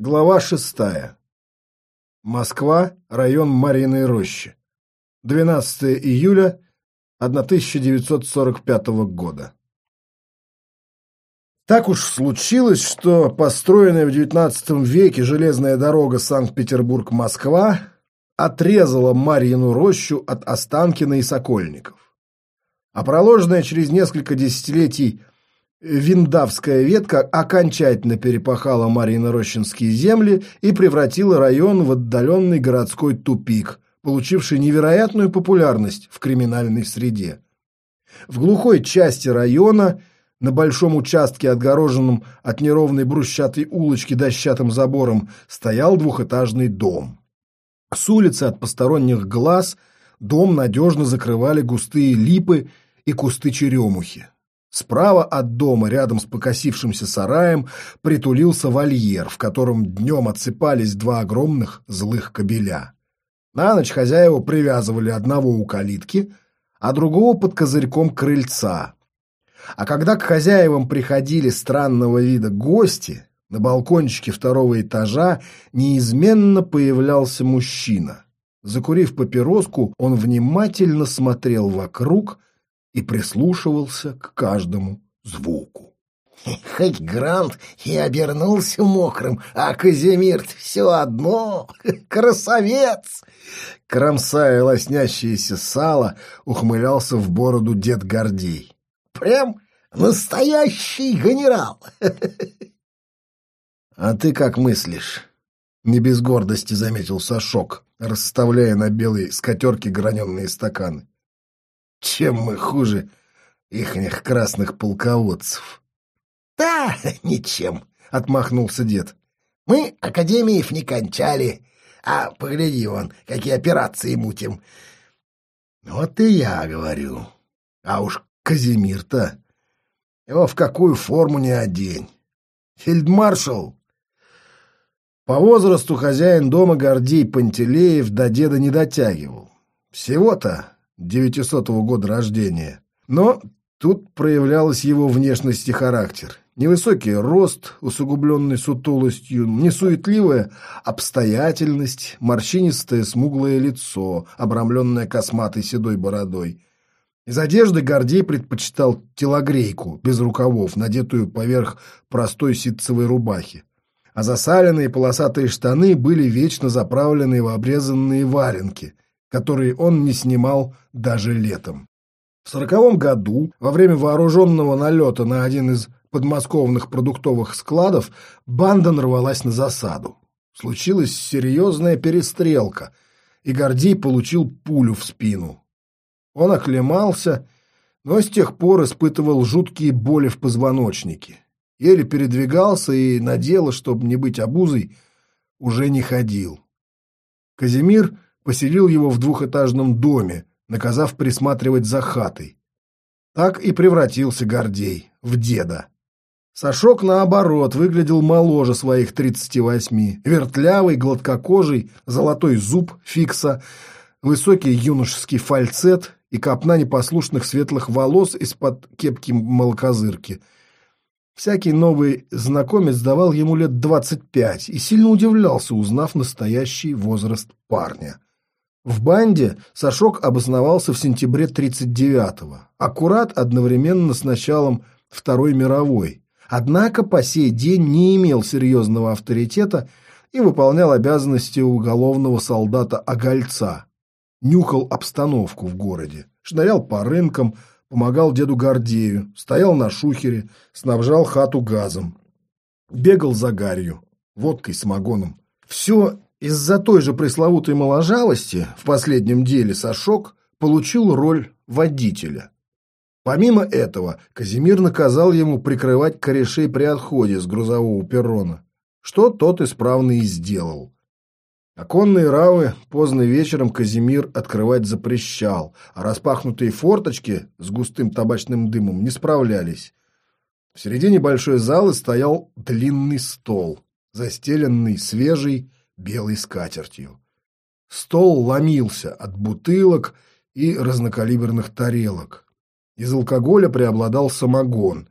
Глава шестая. Москва, район Мариной рощи. 12 июля 1945 года. Так уж случилось, что построенная в XIX веке железная дорога Санкт-Петербург-Москва отрезала Марьину рощу от Останкина и Сокольников. А проложенная через несколько десятилетий Виндавская ветка окончательно перепахала Марьино-Рощинские земли и превратила район в отдаленный городской тупик, получивший невероятную популярность в криминальной среде. В глухой части района, на большом участке, отгороженном от неровной брусчатой улочки дощатым забором, стоял двухэтажный дом. С улицы от посторонних глаз дом надежно закрывали густые липы и кусты черемухи. Справа от дома, рядом с покосившимся сараем, притулился вольер, в котором днем отсыпались два огромных злых кобеля. На ночь хозяева привязывали одного у калитки, а другого под козырьком крыльца. А когда к хозяевам приходили странного вида гости, на балкончике второго этажа неизменно появлялся мужчина. Закурив папироску, он внимательно смотрел вокруг, и прислушивался к каждому звуку. Хоть Грант и обернулся мокрым, а Казимир все одно. Красавец! Кромсая лоснящееся сало, ухмылялся в бороду дед Гордей. Прям настоящий генерал. А ты как мыслишь? Не без гордости заметил Сашок, расставляя на белой скатерке граненые стаканы. Чем мы хуже ихних красных полководцев? — Да, ничем, — отмахнулся дед. — Мы академиев не кончали, а погляди вон, какие операции мутим. — Вот и я говорю. А уж Казимир-то, его в какую форму не одень. Фельдмаршал. По возрасту хозяин дома Гордей Пантелеев до деда не дотягивал. Всего-то 900 года рождения. Но тут проявлялась его внешность и характер. Невысокий рост, усугубленный сутулостью, несуетливая обстоятельность, морщинистое смуглое лицо, обрамленное косматой седой бородой. Из одежды Гордей предпочитал телогрейку, без рукавов, надетую поверх простой ситцевой рубахи. А засаленные полосатые штаны были вечно заправлены в обрезанные валенки – которые он не снимал даже летом. В сороковом году, во время вооруженного налета на один из подмосковных продуктовых складов, банда нарвалась на засаду. Случилась серьезная перестрелка, и Гордей получил пулю в спину. Он оклемался, но с тех пор испытывал жуткие боли в позвоночнике. Еле передвигался и на дело, чтобы не быть обузой, уже не ходил. Казимир поселил его в двухэтажном доме, наказав присматривать за хатой. Так и превратился Гордей в деда. Сашок, наоборот, выглядел моложе своих тридцати восьми. Вертлявый, гладкокожий, золотой зуб фикса, высокий юношеский фальцет и копна непослушных светлых волос из-под кепки молокозырки. Всякий новый знакомец давал ему лет двадцать пять и сильно удивлялся, узнав настоящий возраст парня. В банде Сашок обосновался в сентябре 39-го, аккурат одновременно с началом Второй мировой, однако по сей день не имел серьезного авторитета и выполнял обязанности уголовного солдата-огольца. Нюхал обстановку в городе, шнырял по рынкам, помогал деду Гордею, стоял на шухере, снабжал хату газом. Бегал за гарью, водкой, самогоном. Все из-за той же пресловутой моложавости в последнем деле Сашок получил роль водителя. Помимо этого, Казимир наказал ему прикрывать корешей при отходе с грузового перрона, что тот исправно и сделал. Оконные рамы поздно вечером Казимир открывать запрещал, а распахнутые форточки с густым табачным дымом не справлялись. В середине большой залы стоял длинный стол, застеленный свежей, белой скатертью. Стол ломился от бутылок и разнокалиберных тарелок. Из алкоголя преобладал самогон,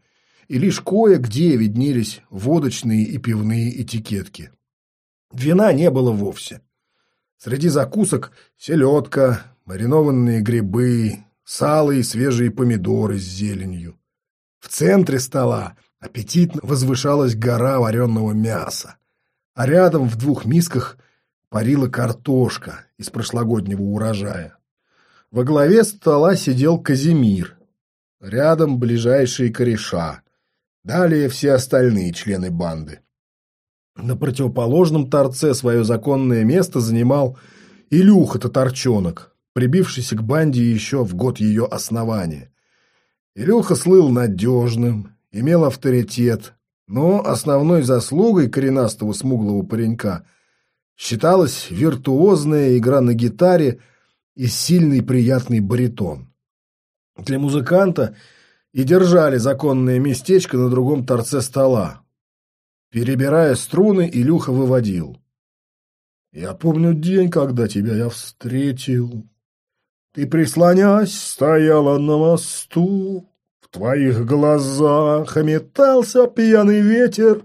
и лишь кое-где виднелись водочные и пивные этикетки. Вина не было вовсе. Среди закусок селедка, маринованные грибы, сало и свежие помидоры с зеленью. В центре стола аппетитно возвышалась гора вареного мяса, а рядом в двух мисках парила картошка из прошлогоднего урожая. Во главе стола сидел Казимир, рядом ближайшие кореша, далее все остальные члены банды. На противоположном торце свое законное место занимал Илюха Татарчонок, прибившийся к банде еще в год ее основания. Илюха слыл надежным, имел авторитет, но основной заслугой коренастого смуглого паренька считалась виртуозная игра на гитаре и сильный приятный баритон. Для музыканта и держали законное местечко на другом торце стола, Перебирая струны, Илюха выводил. «Я помню день, когда тебя я встретил. Ты, прислонясь, стояла на мосту. В твоих глазах метался пьяный ветер,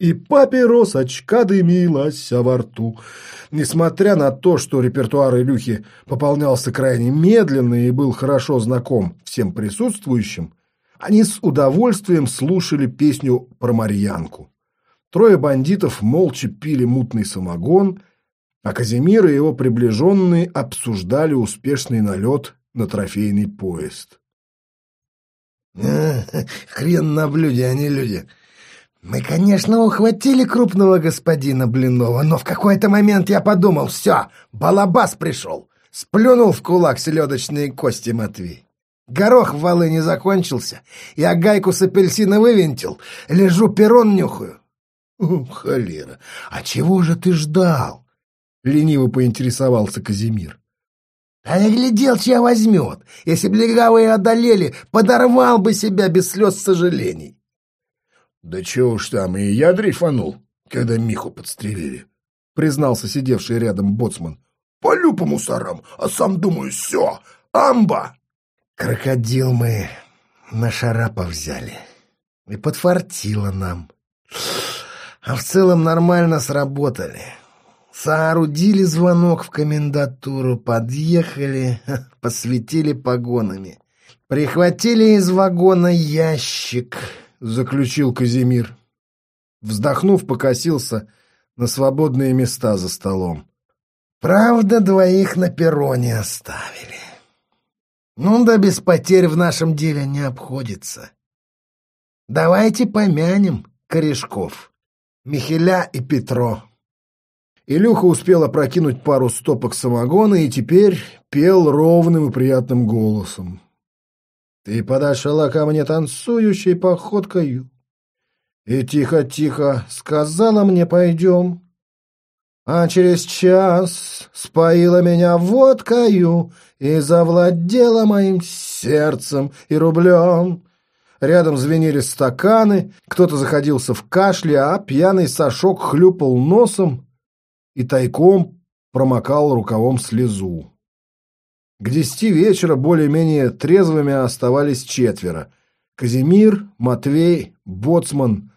и папиросочка дымилась во рту. Несмотря на то, что репертуар Илюхи пополнялся крайне медленно и был хорошо знаком всем присутствующим, они с удовольствием слушали песню про Марьянку. Трое бандитов молча пили мутный самогон, а Казимир и его приближенные обсуждали успешный налет на трофейный поезд. «Хрен на блюде, а не люди. Мы, конечно, ухватили крупного господина Блинова, но в какой-то момент я подумал, все, балабас пришел. Сплюнул в кулак селедочные кости Матвей. Горох в валы не закончился. Я гайку с апельсина вывинтил. Лежу, перрон нюхаю. холера! А чего же ты ждал? Лениво поинтересовался Казимир. А я глядел, чья возьмет. Если б легавые одолели, подорвал бы себя без слез сожалений. Да чего уж там, и я дрейфанул, когда Миху подстрелили, признался сидевший рядом боцман. Полю по мусорам, а сам думаю, все, амба. Крокодил мы на шарапа взяли. И подфартило нам. А в целом нормально сработали. Соорудили звонок в комендатуру, подъехали, посветили погонами. Прихватили из вагона ящик, заключил Казимир. Вздохнув, покосился на свободные места за столом. Правда, двоих на перроне оставили. Ну да без потерь в нашем деле не обходится. Давайте помянем корешков, Михеля и Петро. Илюха успел опрокинуть пару стопок самогона и теперь пел ровным и приятным голосом. Ты подошла ко мне танцующей походкою и тихо-тихо сказала мне «пойдем». А через час споила меня водкою и завладела моим сердцем и рублем. Рядом звенели стаканы, кто-то заходился в кашле, а пьяный Сашок хлюпал носом и тайком промокал рукавом слезу. К десяти вечера более-менее трезвыми оставались четверо. Казимир, Матвей, Боцман,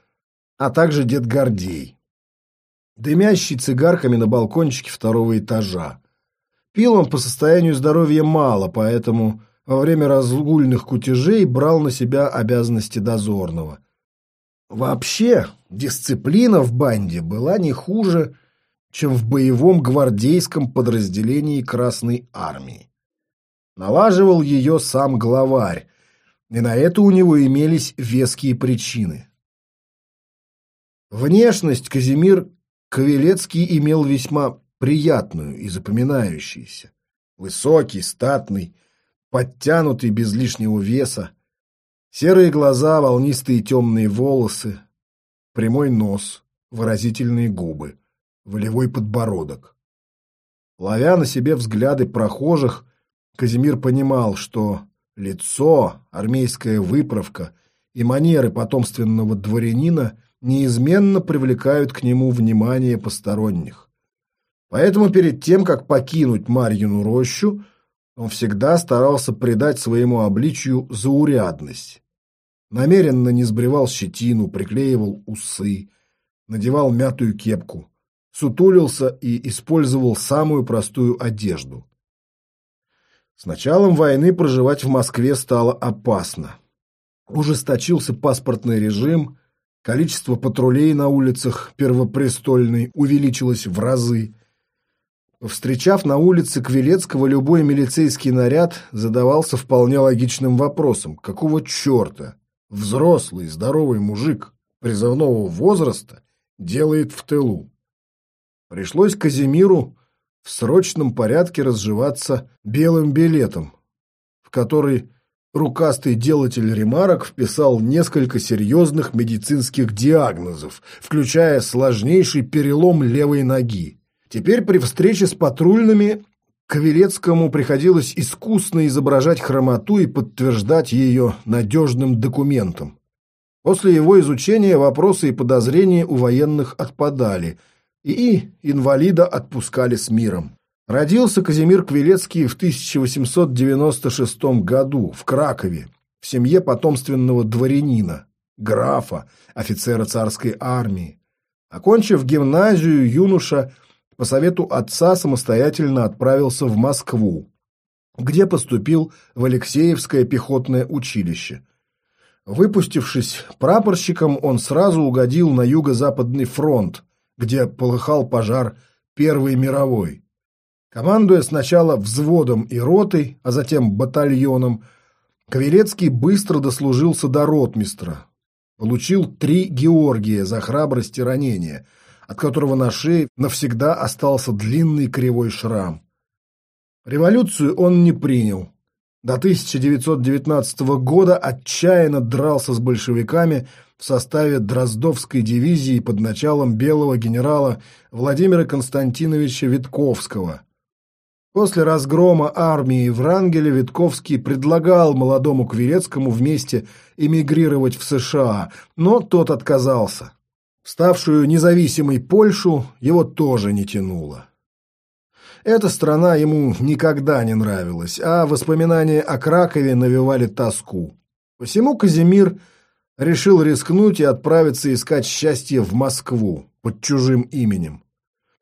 а также дед Гордей дымящий цигарками на балкончике второго этажа. Пил он по состоянию здоровья мало, поэтому во время разгульных кутежей брал на себя обязанности дозорного. Вообще, дисциплина в банде была не хуже, чем в боевом гвардейском подразделении Красной Армии. Налаживал ее сам главарь, и на это у него имелись веские причины. Внешность Казимир Ковелецкий имел весьма приятную и запоминающуюся. Высокий, статный, подтянутый без лишнего веса, серые глаза, волнистые темные волосы, прямой нос, выразительные губы, волевой подбородок. Ловя на себе взгляды прохожих, Казимир понимал, что лицо, армейская выправка и манеры потомственного дворянина – неизменно привлекают к нему внимание посторонних. Поэтому перед тем, как покинуть Марьину рощу, он всегда старался придать своему обличию заурядность. Намеренно не сбривал щетину, приклеивал усы, надевал мятую кепку, сутулился и использовал самую простую одежду. С началом войны проживать в Москве стало опасно. Ужесточился паспортный режим, количество патрулей на улицах Первопрестольной увеличилось в разы. Встречав на улице Квилецкого любой милицейский наряд, задавался вполне логичным вопросом, какого черта взрослый здоровый мужик призывного возраста делает в тылу? Пришлось Казимиру в срочном порядке разживаться белым билетом, в который рукастый делатель ремарок вписал несколько серьезных медицинских диагнозов, включая сложнейший перелом левой ноги. Теперь при встрече с патрульными Кавелецкому приходилось искусно изображать хромоту и подтверждать ее надежным документом. После его изучения вопросы и подозрения у военных отпадали – и инвалида отпускали с миром. Родился Казимир Квилецкий в 1896 году в Кракове, в семье потомственного дворянина, графа, офицера царской армии. Окончив гимназию, юноша по совету отца самостоятельно отправился в Москву, где поступил в Алексеевское пехотное училище. Выпустившись прапорщиком, он сразу угодил на Юго-Западный фронт, где полыхал пожар Первой мировой. Командуя сначала взводом и ротой, а затем батальоном, Кавелецкий быстро дослужился до ротмистра. Получил три Георгия за храбрость и ранение, от которого на шее навсегда остался длинный кривой шрам. Революцию он не принял. До 1919 года отчаянно дрался с большевиками – в составе Дроздовской дивизии под началом белого генерала Владимира Константиновича Витковского. После разгрома армии в Рангеле Витковский предлагал молодому Квилецкому вместе эмигрировать в США, но тот отказался. Ставшую независимой Польшу его тоже не тянуло. Эта страна ему никогда не нравилась, а воспоминания о Кракове навевали тоску. Посему Казимир – решил рискнуть и отправиться искать счастье в Москву под чужим именем.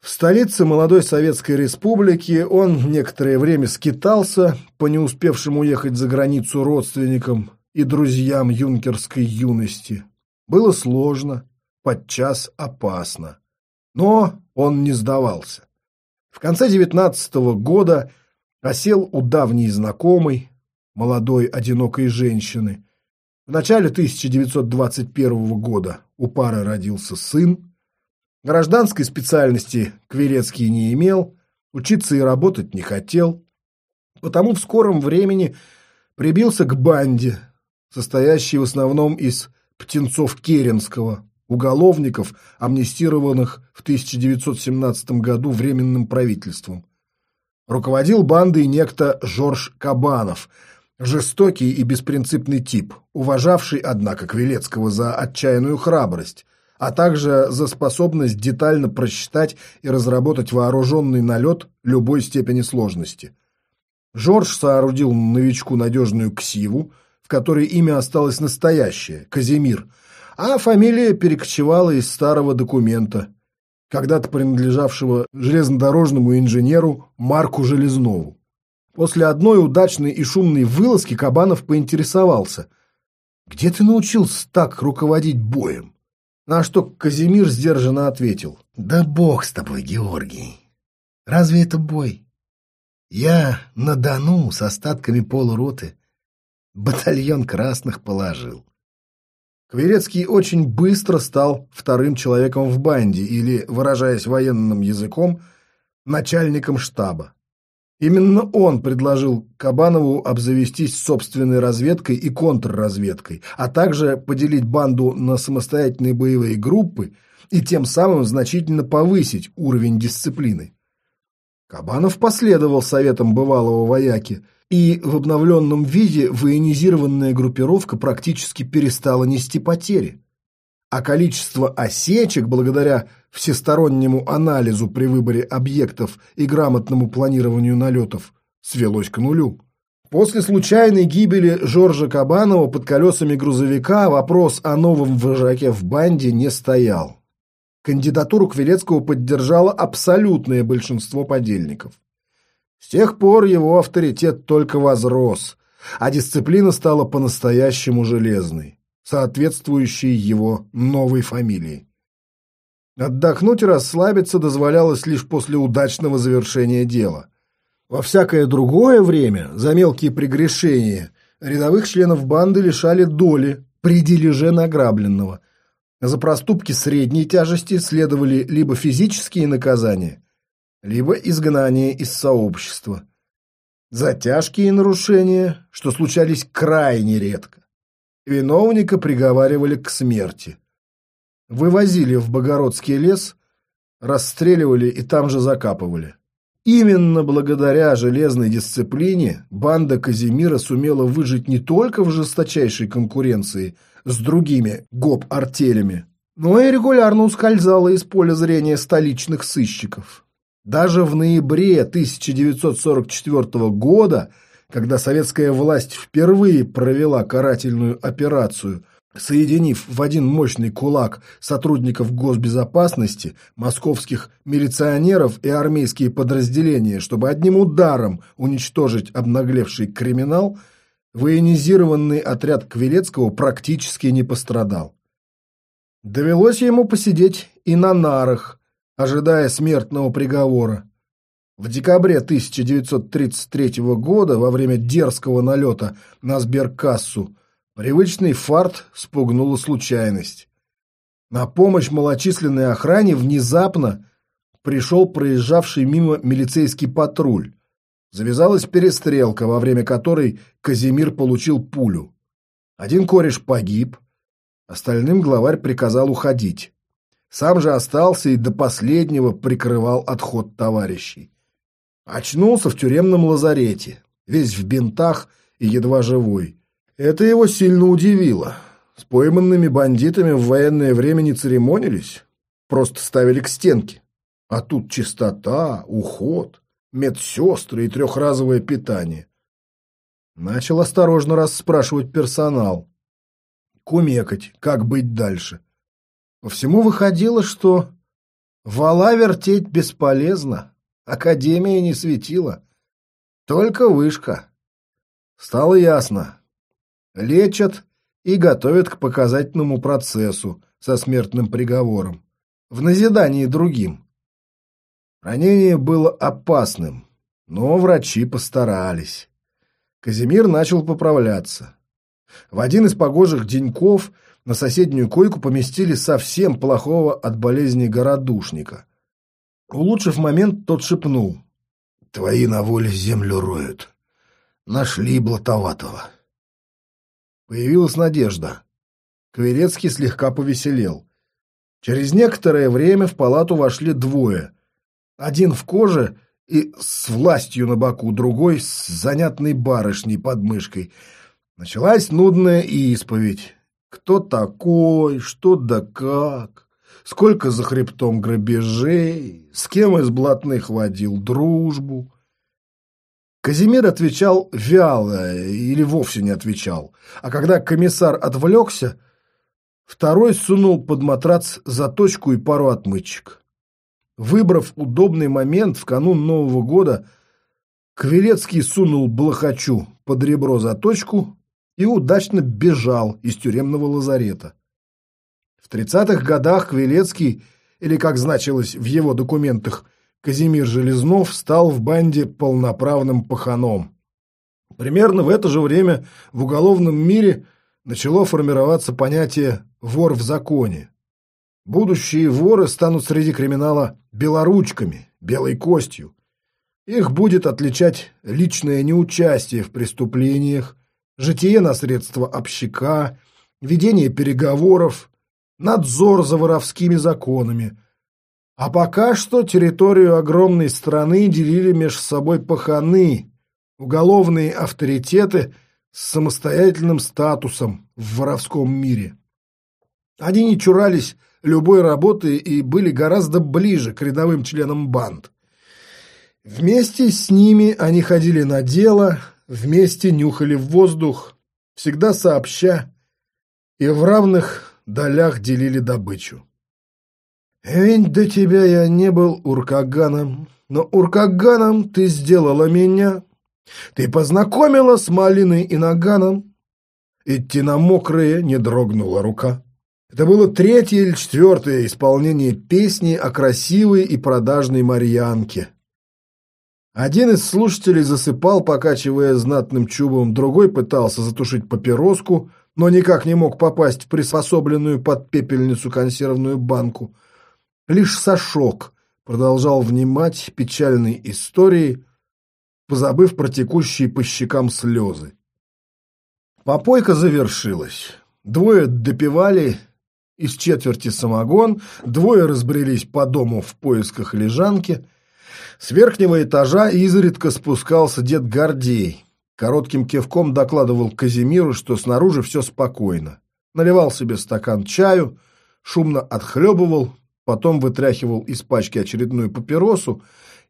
В столице молодой Советской Республики он некоторое время скитался по не успевшим уехать за границу родственникам и друзьям юнкерской юности. Было сложно, подчас опасно. Но он не сдавался. В конце девятнадцатого года осел у давней знакомой, молодой одинокой женщины, в начале 1921 года у пары родился сын. Гражданской специальности Кверецкий не имел, учиться и работать не хотел. Потому в скором времени прибился к банде, состоящей в основном из птенцов Керенского, уголовников, амнистированных в 1917 году Временным правительством. Руководил бандой некто Жорж Кабанов – Жестокий и беспринципный тип, уважавший, однако, Квилецкого за отчаянную храбрость, а также за способность детально просчитать и разработать вооруженный налет любой степени сложности. Жорж соорудил новичку надежную ксиву, в которой имя осталось настоящее – Казимир, а фамилия перекочевала из старого документа, когда-то принадлежавшего железнодорожному инженеру Марку Железнову. После одной удачной и шумной вылазки Кабанов поинтересовался. «Где ты научился так руководить боем?» На что Казимир сдержанно ответил. «Да бог с тобой, Георгий. Разве это бой? Я на Дону с остатками полуроты батальон красных положил». Кверецкий очень быстро стал вторым человеком в банде или, выражаясь военным языком, начальником штаба. Именно он предложил Кабанову обзавестись собственной разведкой и контрразведкой, а также поделить банду на самостоятельные боевые группы и тем самым значительно повысить уровень дисциплины. Кабанов последовал советам бывалого вояки, и в обновленном виде военизированная группировка практически перестала нести потери а количество осечек, благодаря всестороннему анализу при выборе объектов и грамотному планированию налетов, свелось к нулю. После случайной гибели Жоржа Кабанова под колесами грузовика вопрос о новом вожаке в банде не стоял. Кандидатуру Квилецкого поддержало абсолютное большинство подельников. С тех пор его авторитет только возрос, а дисциплина стала по-настоящему железной, соответствующей его новой фамилии. Отдохнуть и расслабиться дозволялось лишь после удачного завершения дела. Во всякое другое время, за мелкие прегрешения, рядовых членов банды лишали доли при дележе награбленного. За проступки средней тяжести следовали либо физические наказания, либо изгнание из сообщества. За тяжкие нарушения, что случались крайне редко, виновника приговаривали к смерти. Вывозили в Богородский лес, расстреливали и там же закапывали. Именно благодаря железной дисциплине банда Казимира сумела выжить не только в жесточайшей конкуренции с другими гоп-артелями, но и регулярно ускользала из поля зрения столичных сыщиков. Даже в ноябре 1944 года, когда советская власть впервые провела карательную операцию – соединив в один мощный кулак сотрудников госбезопасности, московских милиционеров и армейские подразделения, чтобы одним ударом уничтожить обнаглевший криминал, военизированный отряд Квилецкого практически не пострадал. Довелось ему посидеть и на нарах, ожидая смертного приговора. В декабре 1933 года, во время дерзкого налета на сберкассу, Привычный фарт спугнула случайность. На помощь малочисленной охране внезапно пришел проезжавший мимо милицейский патруль. Завязалась перестрелка, во время которой Казимир получил пулю. Один кореш погиб, остальным главарь приказал уходить. Сам же остался и до последнего прикрывал отход товарищей. Очнулся в тюремном лазарете, весь в бинтах и едва живой. Это его сильно удивило. С пойманными бандитами в военное время не церемонились, просто ставили к стенке. А тут чистота, уход, медсестры и трехразовое питание. Начал осторожно расспрашивать персонал. Кумекать, как быть дальше. По всему выходило, что вала вертеть бесполезно, академия не светила, только вышка. Стало ясно, лечат и готовят к показательному процессу со смертным приговором, в назидании другим. Ранение было опасным, но врачи постарались. Казимир начал поправляться. В один из погожих деньков на соседнюю койку поместили совсем плохого от болезни городушника. Улучшив момент, тот шепнул. «Твои на воле землю роют. Нашли Блатоватого». Появилась надежда. Кверецкий слегка повеселел. Через некоторое время в палату вошли двое. Один в коже и с властью на боку, другой с занятной барышней под мышкой. Началась нудная исповедь. Кто такой, что да как, сколько за хребтом грабежей, с кем из блатных водил дружбу. Казимир отвечал вяло или вовсе не отвечал, а когда комиссар отвлекся, второй сунул под матрац заточку и пару отмычек. Выбрав удобный момент в канун Нового года, Квилецкий сунул Блохачу под ребро заточку и удачно бежал из тюремного лазарета. В тридцатых годах Квилецкий, или как значилось в его документах – Казимир Железнов стал в банде полноправным паханом. Примерно в это же время в уголовном мире начало формироваться понятие «вор в законе». Будущие воры станут среди криминала белоручками, белой костью. Их будет отличать личное неучастие в преступлениях, житие на средства общака, ведение переговоров, надзор за воровскими законами – а пока что территорию огромной страны делили между собой паханы, уголовные авторитеты с самостоятельным статусом в воровском мире. Они не чурались любой работы и были гораздо ближе к рядовым членам банд. Вместе с ними они ходили на дело, вместе нюхали в воздух, всегда сообща, и в равных долях делили добычу. Ведь до тебя я не был уркаганом, но уркаганом ты сделала меня. Ты познакомила с малиной и наганом. Идти на мокрые не дрогнула рука. Это было третье или четвертое исполнение песни о красивой и продажной Марьянке. Один из слушателей засыпал, покачивая знатным чубом, другой пытался затушить папироску, но никак не мог попасть в приспособленную под пепельницу консервную банку. Лишь Сашок продолжал внимать печальной истории, позабыв про текущие по щекам слезы. Попойка завершилась. Двое допивали из четверти самогон, двое разбрелись по дому в поисках лежанки. С верхнего этажа изредка спускался дед Гордей. Коротким кивком докладывал Казимиру, что снаружи все спокойно. Наливал себе стакан чаю, шумно отхлебывал, потом вытряхивал из пачки очередную папиросу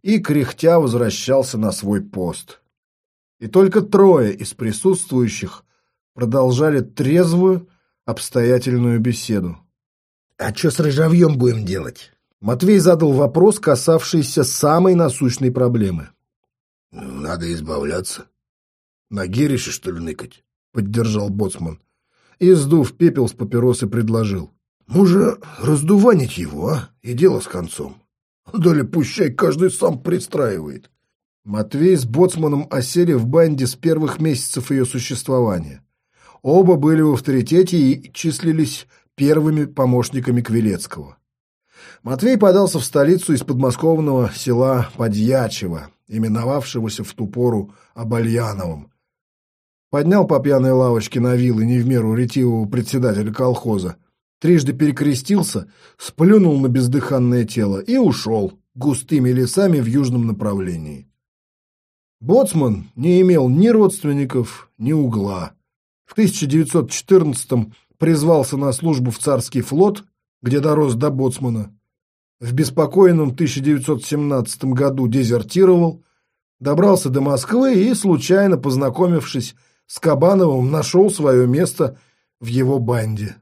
и, кряхтя, возвращался на свой пост. И только трое из присутствующих продолжали трезвую, обстоятельную беседу. «А что с рыжавьем будем делать?» Матвей задал вопрос, касавшийся самой насущной проблемы. «Надо избавляться. На Герише, что ли, ныкать?» — поддержал боцман. И, сдув пепел с папиросы, предложил. «Мужа раздуванить его, а? И дело с концом. Доли пущай каждый сам пристраивает». Матвей с боцманом осели в банде с первых месяцев ее существования. Оба были в авторитете и числились первыми помощниками Квилецкого. Матвей подался в столицу из подмосковного села Подьячево, именовавшегося в ту пору Обальяновым. Поднял по пьяной лавочке на вилы не в меру ретивого председателя колхоза, трижды перекрестился, сплюнул на бездыханное тело и ушел густыми лесами в южном направлении. Боцман не имел ни родственников, ни угла. В 1914-м призвался на службу в царский флот, где дорос до боцмана. В беспокойном 1917 году дезертировал, добрался до Москвы и, случайно познакомившись с Кабановым, нашел свое место в его банде.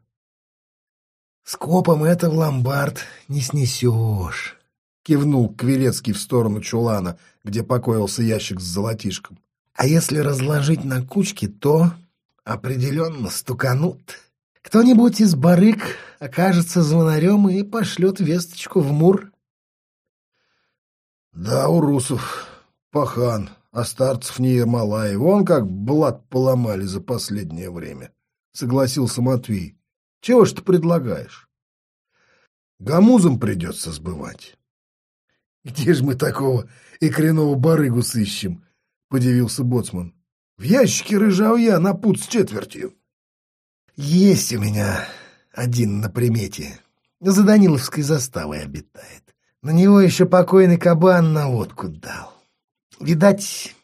«Скопом это в ломбард не снесешь», — кивнул Квилецкий в сторону чулана, где покоился ящик с золотишком. «А если разложить на кучки, то определенно стуканут. Кто-нибудь из барыг окажется звонарем и пошлет весточку в Мур». «Да, у русов пахан, а старцев не Ермолай. Вон как блат поломали за последнее время», — согласился Матвей. Чего ж ты предлагаешь? Гамузам придется сбывать. Где же мы такого икряного барыгу сыщем? Подивился боцман. В ящике рыжавья на пуд с четвертью. Есть у меня один на примете. За Даниловской заставой обитает. На него еще покойный кабан на водку дал. Видать,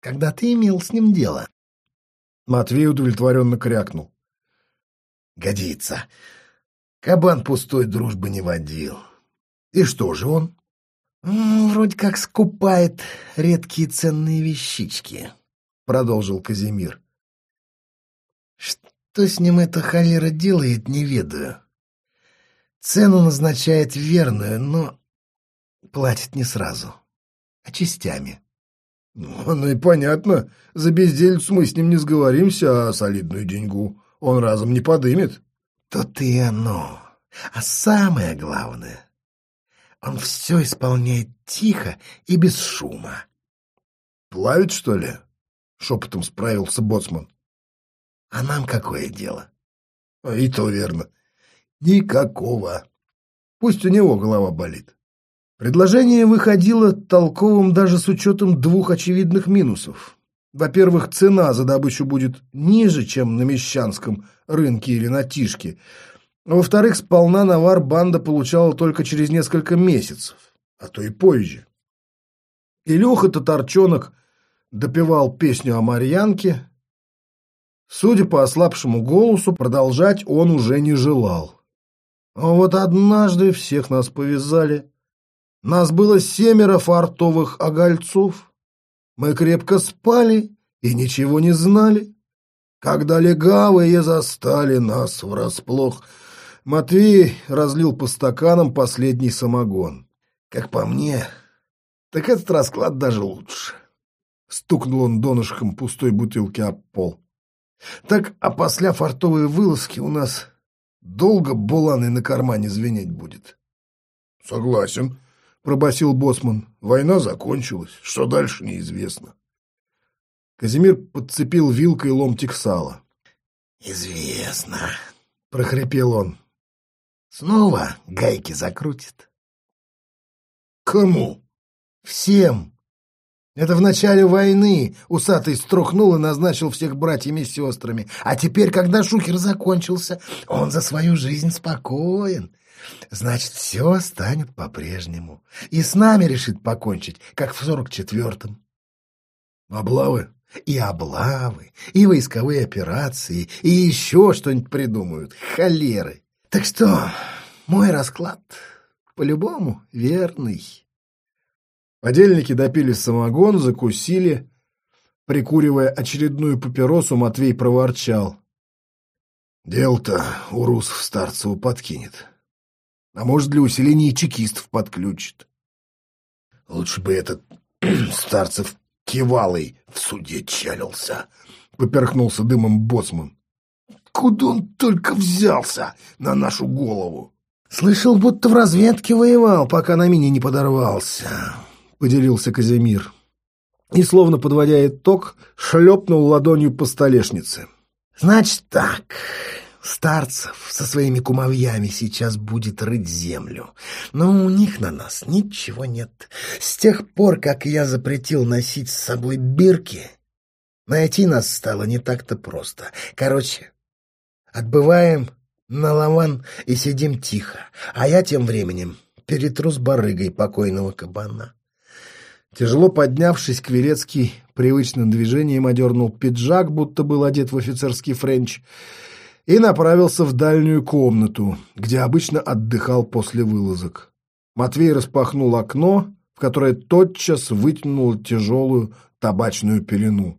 когда ты имел с ним дело. Матвей удовлетворенно крякнул. Годится. Кабан пустой дружбы не водил. И что же он? Вроде как скупает редкие ценные вещички, продолжил Казимир. Что с ним эта холера делает, не ведаю. Цену назначает верную, но платит не сразу, а частями. Ну и понятно, за бездельцу мы с ним не сговоримся, а солидную деньгу он разом не подымет. То-то и оно. А самое главное, он все исполняет тихо и без шума. «Плавит, что ли?» — шепотом справился боцман. «А нам какое дело?» а «И то верно. Никакого. Пусть у него голова болит». Предложение выходило толковым даже с учетом двух очевидных минусов. Во-первых, цена за добычу будет ниже, чем на мещанском рынке или на Тишке. Во-вторых, сполна навар банда получала только через несколько месяцев, а то и позже. Илюха Татарчонок допевал песню о Марьянке. Судя по ослабшему голосу, продолжать он уже не желал. А вот однажды всех нас повязали. Нас было семеро фартовых огольцов. Мы крепко спали и ничего не знали. Когда легавые застали нас врасплох, Матвей разлил по стаканам последний самогон. Как по мне, так этот расклад даже лучше. Стукнул он донышком пустой бутылки об пол. Так, а после фартовой вылазки у нас долго буланой на кармане звенеть будет. — Согласен, — пробасил Босман. — Война закончилась. Что дальше, неизвестно. Казимир подцепил вилкой ломтик сала. — Известно, — прохрипел он. — Снова гайки закрутит. — Кому? — Всем. Это в начале войны усатый струхнул и назначил всех братьями и сестрами. А теперь, когда шухер закончился, он за свою жизнь спокоен. Значит, все станет по-прежнему. И с нами решит покончить, как в сорок четвертом. Облавы? И облавы, и войсковые операции, и еще что-нибудь придумают. Холеры. Так что, мой расклад по-любому верный. Подельники допили самогон, закусили. Прикуривая очередную папиросу, Матвей проворчал. Дел-то у русов Старцеву подкинет. А может, для усиления чекистов подключит. Лучше бы этот Старцев кивалый в суде чалился, — поперхнулся дымом боцман. Куда он только взялся на нашу голову? Слышал, будто в разведке воевал, пока на мине не подорвался поделился Казимир. И, словно подводя итог, шлепнул ладонью по столешнице. «Значит так, Старцев со своими кумовьями сейчас будет рыть землю. Но у них на нас ничего нет. С тех пор, как я запретил носить с собой бирки, найти нас стало не так-то просто. Короче, отбываем на лаван и сидим тихо, а я тем временем перетру с барыгой покойного кабана. Тяжело поднявшись, Кверецкий привычным движением одернул пиджак, будто был одет в офицерский френч, и направился в дальнюю комнату, где обычно отдыхал после вылазок. Матвей распахнул окно, в которое тотчас вытянул тяжелую табачную пелену.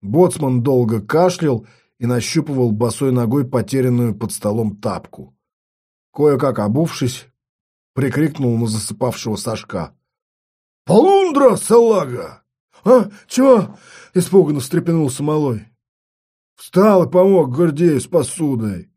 Боцман долго кашлял и нащупывал босой ногой потерянную под столом тапку. Кое-как обувшись, прикрикнул на засыпавшего Сашка. «Полундра, салага!» «А, чего?» — испуганно встрепенулся малой. Встал и помог Гордею с посудой.